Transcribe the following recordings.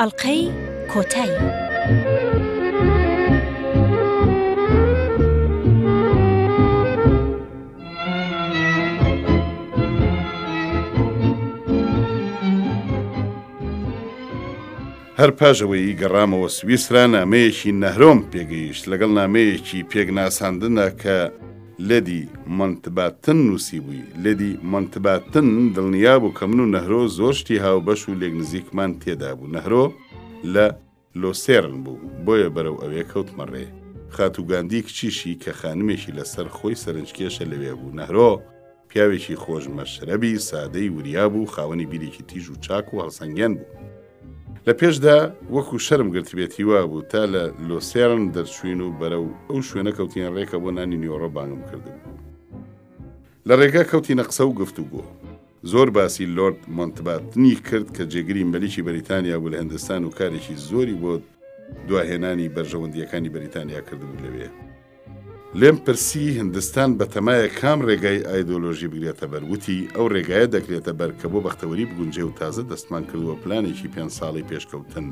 ئەڵقەی کۆتایی. هەر پاش ئەوەی گەڕامەوە سویسرا نامەیەکی نەهرۆم پێگەیشت لەگەڵ نامەیەکی پێک ناساندنە کە لێدی مۆنتباتن نووسیبووی، لێدی مۆنتباتن دڵنیا بوو کە من و نەهرۆ زۆر شتی هاوبەش و لێکنزیکمان تێدا بوو. نەهرۆ لە لۆسێرن بوو، بۆیە بەرەو ئەوێ کەوتمە ڕێ. خاتوو گاندی کچیشی کە خانمێکی لەسەر خۆی سەرنجکێشە لەوێ بوو. نەهرۆ. پیاوێکی خۆش مەشرەبی، سادەی وریا بوو، خاوەنی بیرێکی تیژ و چاک و هەڵسەنگێن بوو. لە پێشدا وەکو شەرم گرتبێتی وابوو، تا لە لۆسێرن دەرچووین و بەرەو ئەو شوێنە کەوتین ڕێکە بۆ نانی نیۆڕۆ بانگم کردبوو. لە ڕێگە کەوتینە قسە و گفتوگۆ. زۆر باسی لۆرد مۆنتباتنی کرد کە جێگری مەلیکی بەریتانیا بوو لە هندستان و کارێکی زۆری بۆ دواهێنانی بەرژەوەندییەکانی بەریتانیا کردبوو لەوێ. لێم پرسی هندستان بەتەمایە کام ڕێگای ئایدۆلۆژی بگرێتە بەر وتی ئەو ڕێگایە دەکرێتە بەر کە بۆ بەختەوەری بگونجێ و تازە دەستمان کردووە پلانێکی پێنج ساڵی پێشکەوتن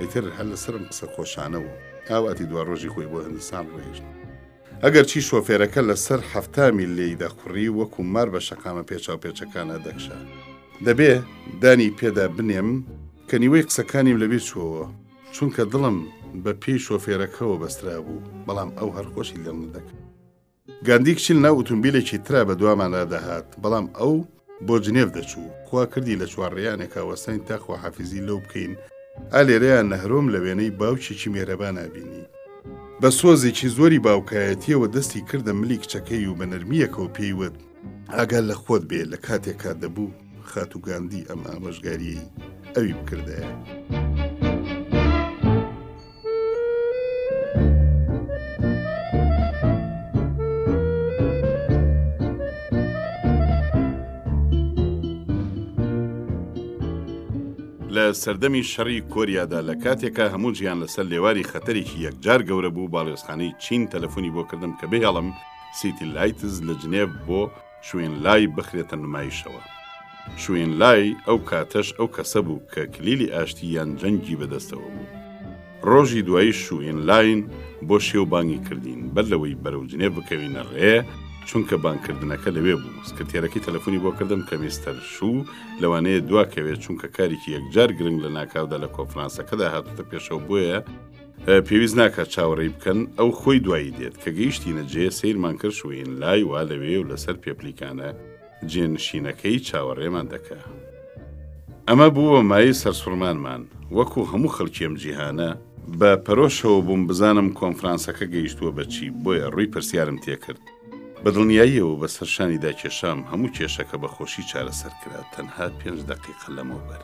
ئیتر هەر لەسەرم قسە خۆشانەوە ئاواتی دوا ڕۆژی خۆی بۆ هندستان ڕۆیشت ئەگەر چی شۆفێرەکە لەسەر هەفتا میل لێی دەخوڕی وەکو مار بە شەقامە پێچاو پێچەکان ئەدەکشا دەبێ دانی پێدا بنێم کە نیوەی قسەکانیم لەبیر چووەوە چونکە دڵم بە پێی شۆفێرەکەوە بەسترابوو، بەڵام ئەو هەر خۆشی لێم نەدەکرد. گاندی کچل ناو ئوتومبیلێکی ترا بە دواماندا دەهات، بەڵام ئەو بۆ جنێڤ دەچوو، کوا کردی لە چوارڕیانێکا وەستاین تا خواحافیزی لەو بکەین، ئا لێرەیا نەهرۆم لە وێنەی باوکێکی مێهرەبانا بینی. بە سۆزێکی زۆری باوکایەتییەوە دەستی کردە ملی کچەکەی و بە نەرمییەکەوە پێی وت، ئاگا لە خۆت بێ لە کاتێکا دەبوو خاتو گاندی ئەم ئامۆژگاریەی ئەوی بکردایە. لە سەردەمی شەڕی کۆریادا لە کاتێکا هەموو جیان لەسەر لێواری خەتەرێکی یەکجار گەورە بوو باڵێزخانەی چین تەلەفۆنی بۆ کردم کە بهێڵم سیتی لایتز لە جنێڤ بۆ شوین لای بخرێتە نمایشەوە. شوین لای ئەو کاتەش ئەو کەسە بوو کە کلیلی ئاشتی یان جەنگی بەدەستەوە بوو. ڕۆژی دوایی شوین لاین بۆ شێو بانگی کردین بەر لەوەی بەرەو جنێڤ بکەوینە ڕێ، چونکە بانگکردنەکە لەوێ بوو. سکرتێرەکەی تەلەفونی بۆ کردم کە میستەر شو لەوانەیە دوا کەوێت چونکە کارێکی یەکجار گرنگ لە ناکاودا لە کۆنفرانسەکەدا هاتووتە پێشەوە بۆیە پێویست ناکات چاوەڕێی بکەن ئەو خۆی دوایی دێت کە گەیشتینە جێ سیرمان کرد شوین لای وا لەوێ و لەسەر پێپلیکانە جێنشینەکەی چاوەڕێمان دەکا. ئەمە بووە مایەی سەرسوڕمانمان، وەکو هەموو خەڵکی ئەم جیهانە، بە پەرۆشەوە بووم بزانم کۆنفرانسەکە گەیشتووە بە چی بۆیە ڕووی پرسیارم تێ کرد بە دڵنیاییەوە بە سەرشانیدا کێشام هەموو کێشەکە بە خۆشی چارەسەر کرا تەنها پێنج دەقیقە لەمەوبەر.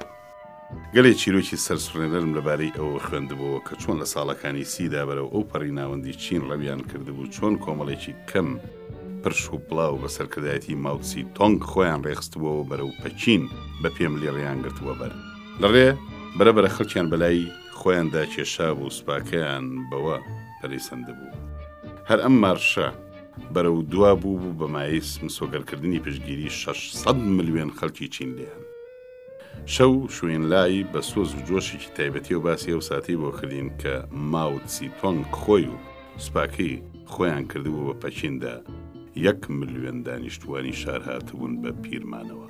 گەلێ چیرۆکی سەرسوڕێنەرم لەبارەی ئەوە خوێندبووەوە کە چۆن لە ساڵەکانی سیدا بەرەو ئەو پەڕی ناوەندی چین ڕەویان کردبوو چۆن کۆمەڵێکی کەم پرش و پڵاو بە سەرکردایەتی ماوسی تۆنگ خۆیان ڕێخستبووەوە بەرەو پەکین بە پێم لێ ڕێیان گرتبووە بەر لە ڕێ بەرە بەرە خەڵکیان بەلای خۆیاندا کێشابوو سوپاکەیان بەوە پەرەیسەندبوو هەر ئەم مارشە بەرەو دوا بوو بوو بە مایس مسۆگەرکردنی پشگیری 600 ملیۆن خەڵکی چین لێیان. شەو شوین لای بە سۆز و جۆشێکی تایبەتیەوە باسی ئەو ساتەی بۆ کردین کە ماو تسی تۆنگ خۆی و سوپاکەی خۆیان کردبوو بە پەکیندا یەک ملیۆن دانیشتوانی شار هاتبوون بە پیرمانەوە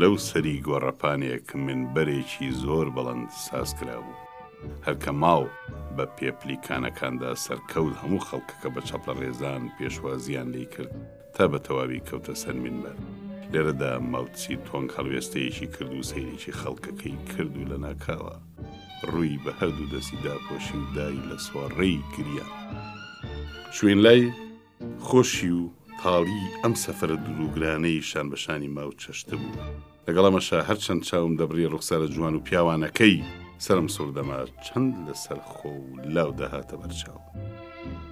لەو سەری گۆڕەپانێک مینبەرێکی زۆر بەڵەند ساز کرابوو هەر کە ماو بە پێ پلیکانەکاندا سەرکەوت هەموو خەڵکەکە بە چەپڵە ڕێزان پێشوازیان لێی کرد تا بە تەواوی کەوتە سەر مینبەر. لێرەدا ماوتسی تۆنگ هەڵوێستەیەکی کرد و سەیرێکی خەڵکەکەی کرد و لەناکاوە ڕووی بە هەردوو دەستی داپۆشی و دای لە سۆڕەی گریان. شوینلای خۆشی و تاڵیی ئەم سەفەرە دوورو گرانەی شان بە شانی ماو چەشتبوو. لەگەڵ ئەمەشا هەرچەند چاوم دەبڕی ڕوخسارە جوان و پیاوانەکەی سرم سووردەما چەند لەسەر خۆ و لاو دەهاتە بەرچاو.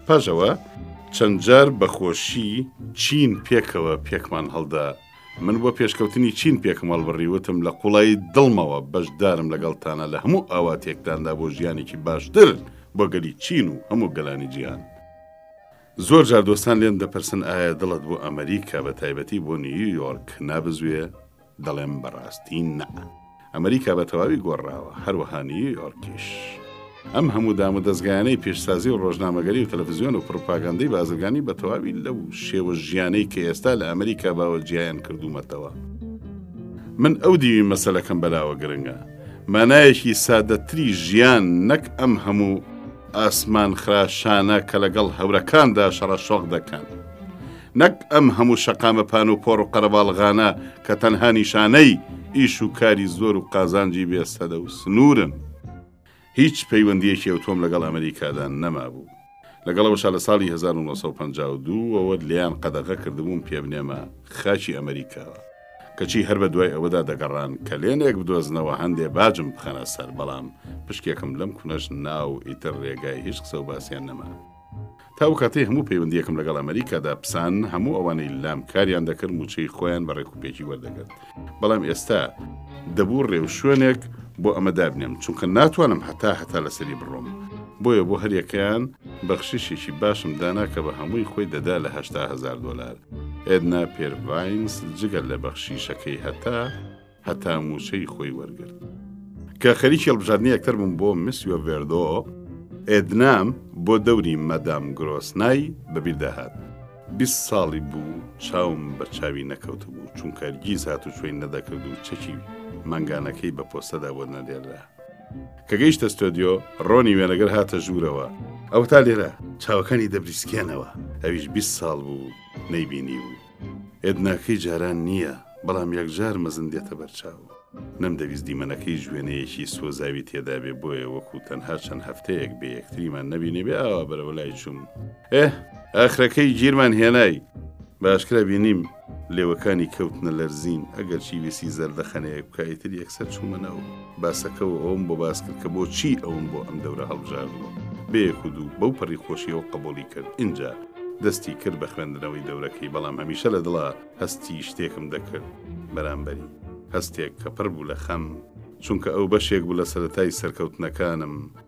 پاژەوە چەند جار بەخۆشی چین پێکەوە پێکمان هەڵدا من بۆ پێشکەوتنی چین پێکم هەڵبڕیوتم لە قوڵایی دڵمەوە بەشدارم لەگەڵتانە لە هەموو ئاواتێکتاندا بۆ ژیانێکی باشتر بۆ گەلی چین و هەموو گەلانی جیهان. زۆر جار دۆستان لێم دەپرسن ئایا دڵت بۆ ئەمریکا بە تایبەتی بۆ نیویۆرک نابزوێ دەڵێم بەڕاستی نە. ئەمریکا بە تەواوی گۆڕراوە هەروەها نیویۆرکیش. ئەم هەموو دام و دەستگایانەی پیشسازی و ڕۆژنامەگەری و تەلەفزیۆن و پڕوپاگەندەی بازرگانی بە تەواوی لەو شێوە ژیانەی کە ئێستا لە ئەمریکا باوە جیایان کردوومەتەوە. من ئەو دیوی مەسەلەکەم بەلاوە گرنگە. مانایەکی سادەتری ژیان نەک ئەم هەموو. ئاسمان خرا شانە کە لەگەڵ هەورەکاندا شەڕە شۆق دەکەن. نەک ئەم هەموو شەقامە پان و پۆڕ و قەرەباڵغانە کە تەنها نیشانەی ئیش و کاری زۆر و قازانجی بێ سەدە و سنوورن. هیچ پەیوەندییەکی ئەوتۆم لەگەڵ ئەمریکادا نەمابوو. لەگەڵ ئەوەشا لە ساڵی هەزار و نۆ سەد و پەنجا و دوو وەوە لێیان قەدەغە کردبووم پێبنێمە خاکی ئەمریکاوە. کەچی هەر بەدوای ئەوەدا دەگەڕان کەلێنێک بدۆزنەوە هەندێ باجم بخەنە سەر بەڵام پشکێکم لەم کونەش نا و ئیتر رێگای هیچ قسە و باسیان نەما. تا ئەو کاتەی هەموو پەیوەندییەکم لەگەڵ ئەمەریکادا پسان هەموو ئەوانەی لام کاریان دەکرد مووچەی خۆیان بە رێکوپێکی وەردەگرت بەڵام ئێستا، دەبوو رێوشوێنێک بۆ ئەمە دابنێم چونکە ناتوانم هەتا هەتا لەسەری بڕۆم بۆیە بۆ هەریەکەیان بەخشیشێکی باشم دانا کە بە هەمووی خۆی دەدا لە هەشتا هەزار دۆلار ئێدنا پێرڤاینس جگە لە بەخشیشەکەی هەتا هەتا مووچەی خۆی وەرگرت. کە خەریکی هەڵبژاردنی یەکتر بووم بۆ مس یۆڤێردۆ، ئێدنام بۆ دەوری مەدام گرۆسنای بەبیر دەهات. بیست ساڵی بوو چاوم بە چاوی نەکەوتبوو، چونکە هەرگیز هاتوچۆی نەدەکرد و چەکی مانگانەکەی بە پۆستەدا بۆ نەدێررا. کە گەیشتە ستۆدیۆ ڕۆنی وێنەگەر هاتە ژوورەوە ئەو تا لێرە چاوەکانی دەبریسکێنەوە ئەویش 20 ساڵ بوو نەیبینی بوو ئێدناکەی جاران نییە بەڵام یەکجار مەزن دێتە بەرچاو نەمدەویست دیمەنەکەی جوێنەیەکی سۆزاوی تێدابێ بۆیە وەکو تەنها چەند هەفتەیەک بێ یەکتریمان نەبینێ بێ ئاوا بەرەوە لای چوم ئێ ئاخرەکەی گیرمان هێنای باشکرا بینیم لێوەکانی کەوتنە لەرزین، ئەگەرچی ویستی زەردەخەنەیەک بکا، ئیتر یەکسەر چوومە ناو باسەکەوە، ئەوەم بۆ باس کرد کە بۆچی ئەوم بۆ ئەم دەورە هەڵبژاردووە، بێ یەک و دوو بەو پەڕی خۆشییەوە قەبووڵی کرد، ئینجا دەستی کرد بە خوێندنەوەی دەورەکەی، بەڵام هەمیشە لە دڵا هەستی شتێکم دەکرد بەرامبەری، هەستێک کە پڕ بوو لە خەم، چونکە ئەو بەشێک بوو لە سەرەتای سەرکەوتنەکانم،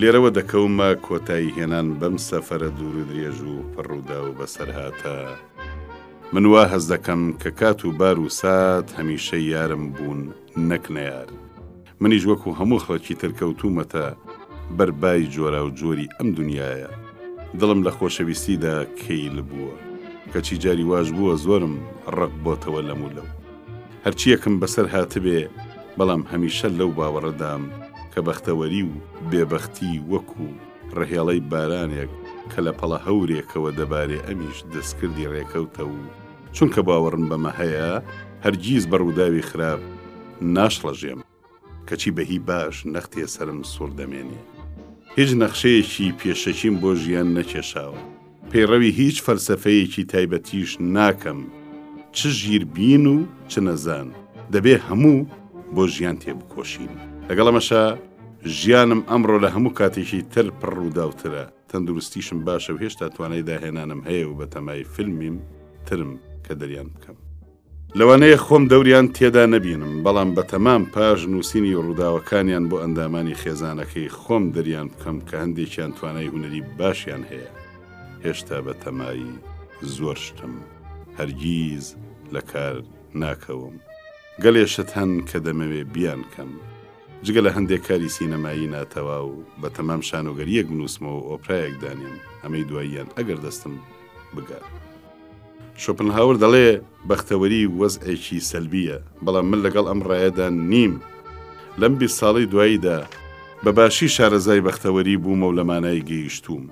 لێرەوە دەکەومە کۆتایی هێنان بەم سەفەرە دوور و درێژ و پڕ ڕوودا و بەسەرهاتە. من وا هەست دەکەم کە کات و بار و سات هەمیشە یارم بوون نەک نەیار. منیش وەکو هەموو خەڵکی تر کەوتوومەتە بەر بای جۆراو جۆری ئەم دونیایە. دڵم لە خۆشەویستیدا کەیل بووە. کەچی جاری واش بووە زۆرم ڕق بۆتەوە لەم و لەو. هەرچییەکم بەسەر هاتبێ، بەڵام هەمیشە لەو باوەڕەدام کە بەختەوەری و بێبەختی وەکو ڕەهێڵەی بارانێک کە لە پەڵە هەورێکەوە دەبارێ ئەمیش دەستکردی ڕێکەوتە و چونکە باوەڕم بەمە هەیە هەرگیز بە ڕووداوی خراپ ناشڵەژێم، کەچی بە هی باش نەختێ سەرم سوڕ دەمێنێ. هیچ نەخشەیەکی پێشەکیم بۆ ژیان نەکێشاوە، پەیڕەوی هیچ فەلسەفەیەکی تایبەتیش ناکەم، چ ژیر بین و چ نەزان، دەبێ هەموو بۆ ژیان تێبکۆشین. لەگەڵ ئەمەشا ژیانم ئەمڕۆ لە هەموو کاتێکی تر پڕ ڕووداوترە، تەندروستیشم باشە و هێشتا توانای داهێنانم هەیە و بەتەمای فیلمیم ترم کە دەریان بکەم. لەوانەیە خۆم دەوریان تێدا نەبینم، بەڵام بەتەمام پاش نووسینی ڕووداوەکانیان بۆ ئەندامانی خێزانەکەی خۆم دەریان بکەم کە هەندێکیان توانای هونەری باشیان هەیە. هێشتا بە تەمای زۆر شتم. هەرگیز لە کار ناکەوم. گەلێ شت هەن کە دەمەوێ بیانکەم. جگە لە هەندێک کاری سینەمایی ناتەواو، بە تەمام شانۆگەرییەک بنووسمەوە و ئۆپرایەک دانێم، ئەمەی دواییان ئەگەر دەستم بگات. شۆپنهاور دەڵێ بەختەوەری وەزعێکی سەلبییە، بەڵام من لەگەڵ ئەم ڕایەدا نیم. لەم بیست ساڵەی دواییدا، بە باشی شارەزای بەختەوەری بوومە و لە مانای گەیشتووم،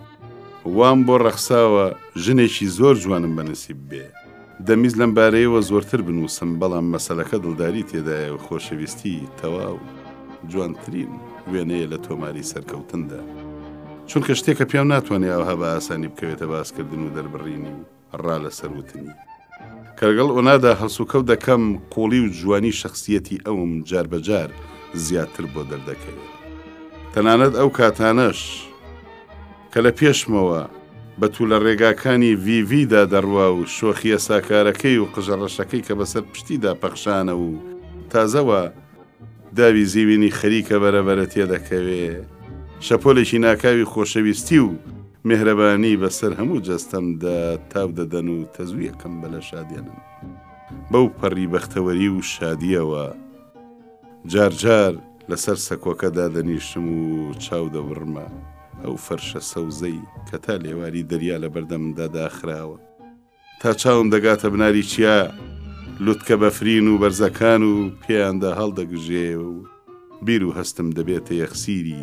وام بۆ ڕەخساوە ژنێکی زۆر جوانم بە نسیب بێ. دەمویست لەم بارەیەوە زۆرتر بنووسم بەڵام مەسەلەکە دڵداری تێدایە و خۆشەویستی تەواو جوانترین وێنەیە لە تۆماری سەرکەوتندا. چونکە شتێکە پێم ناتوانێ ئەوها بە ئاسانی بکەوێتە باسکردن و دەربڕینی و ڕا لە سەروتنی. کە لەگەڵ ئۆنادا هەڵسوکەوت دەکەم قوڵی و جوانی شەخسیەتی ئەوم جاربەجار زیاتر بۆ دەردەکەوێت. تەنانەت ئەو کاتانەش. کە لە پێشمەوە بە تولە ڕێگاکانی ڤی ڤی دا دەڕوا و شۆخییە ساکارەکەی و قژە ڕەشەکەی کە بەسەر پشتی دا پەخشانە و تازە وا داوی زیوینی خەریکە بەرە بەرە تێ دەکەوێ، شەپۆلێکی ناکاوی خۆشەویستی و مێهرەبانی بە سەر هەموو جەستەم دا تاو دەدەن و تەزوویەکم بە لەشا دێنن. بەو پەڕی بەختەوەری و شادییەوە. جار جار لەسەر سەکۆکە دادەنیشتم و چاو دەبڕمە ئەو فەرشە سەوزەی کە تا لێواری دەریا لە بەردەمدا داخراوە. تا چاوم دەگاتە بناری چیا لوتکە بەفرین و بەرزەکان و پێیاندا هەڵدەگژێ و بیر و هەستم دەبێتە یەخسیری،